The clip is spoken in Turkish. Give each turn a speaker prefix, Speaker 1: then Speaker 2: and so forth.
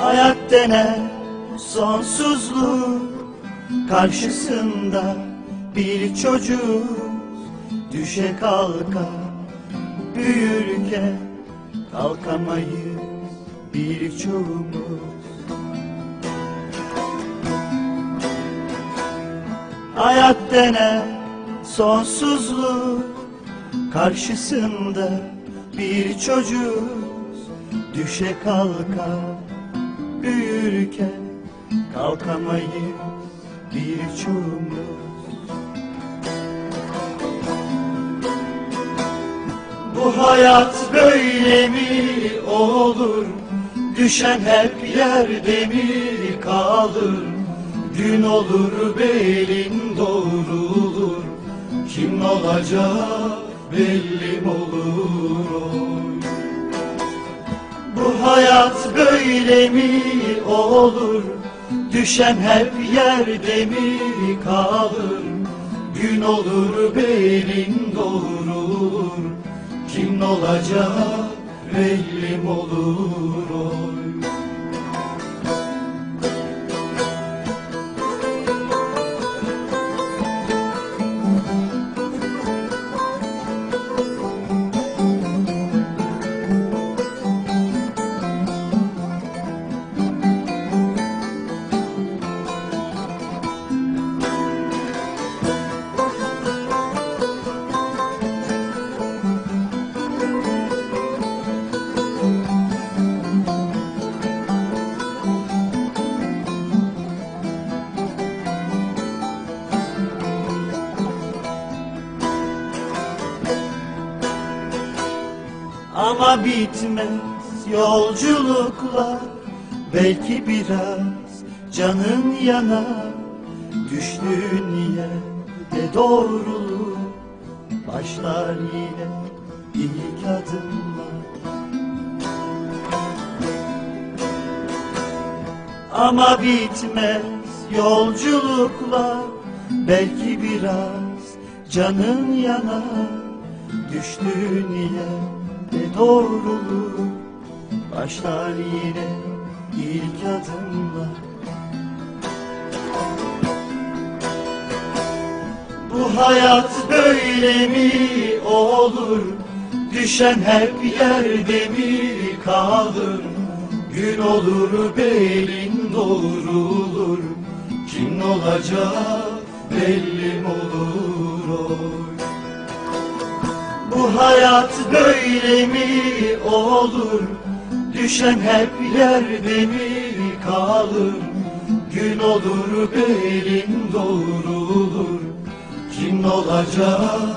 Speaker 1: Hayat denen sonsuzluk karşısında bir çocuk düşe kalka büyürken kalkamayız birçoğumuz. Hayat denen sonsuzluk karşısında bir çocuk düşe kalka büyürken kalkamayız birçoğumuz. Bu hayat böyle mi olur? Düşen hep yerde mi kalır? Gün olur belin doğrulur Kim olacak belli olur mi olur? Düşen hep yerde mi kalır? Gün olur belin doğrulur Kim olacak belli mi olur Ama bitmez yolculuklar. Belki biraz canın yanar. Düştüğün yerde doğrulur Başlar yine ilk adımlar. Ama bitmez yolculuklar. Belki biraz canın yanar. Düştüğün yerde doğrulur Başlar yine ilk adımlar Bu hayat böyle mi olur? Düşen hep yerde mi kalır? Gün olur belin doğrulur Kim olacak belli olur hayat böyle mi olur? Düşen hep yerde mi kalır? Gün olur belin doğrulur Kim olacak?